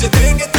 जा भी तुझे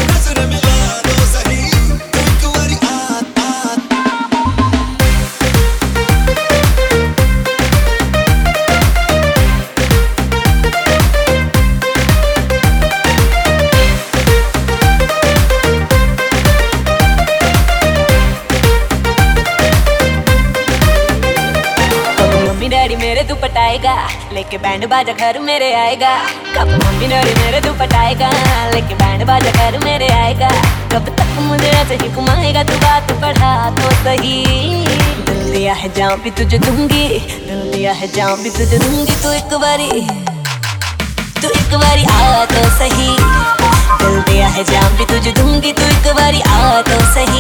पटाएगा लेके बैंड बाजा घर मेरे आएगा। कब मम्मी डैडी मेरे तू पटाएगा लेके बैंड बाजा घर मेरे आएगा। कब तक मुझे ऐसे ही घुमाएगा तू बात बढ़ा तो सही। दिल दिया है जाम भी तुझे दूँगी। दिल दिया है जाम भी तुझे दूँगी तू एक बारी। तू एक बारी आ तो सही। दिल दिया है जाम भी तुझे दूँगी तू एक बारी आ तो सही।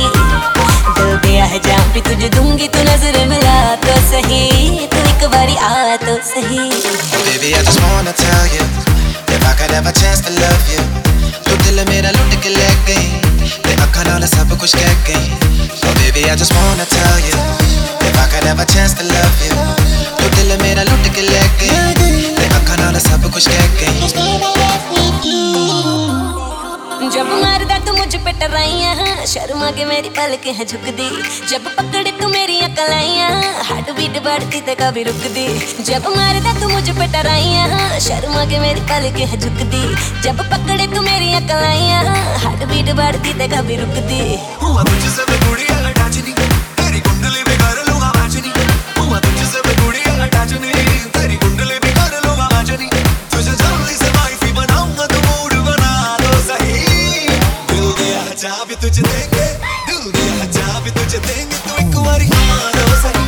आई लव तू दिल मेरा लुट के ले गई। ते अखां नाल सब कुछ कह गई। So baby, I just wanna tell you If I could chance to love you. तू दिल मेरा लुट के ले गई। ते अखां नाल सब कुछ कह तू मुझ शर्मा के मेरी पलक है झुक दी जब पकड़े तू मेरी अकलाइया हार्ट बीट बढ़ती ते कभी रुक दी जब मारदा तू मुझ पे टराइया शर्मा के मेरी पलक है झुक दी जब पकड़े तू मेरी अकलाइया हार्ट बीट बढ़ती ते कभी रुक दी हुआ तुझसे मैं जा भी तुझे देंगे। दिया जा भी तू एक बारी मानो सही।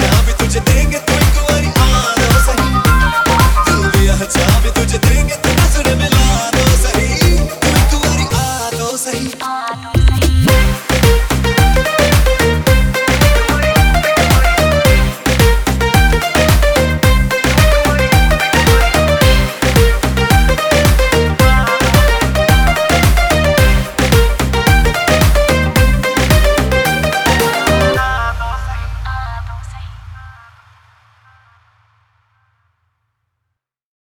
जा भी तुझे देंगे, तू एक बारी मानो सही। भी तुझे देंगे, तू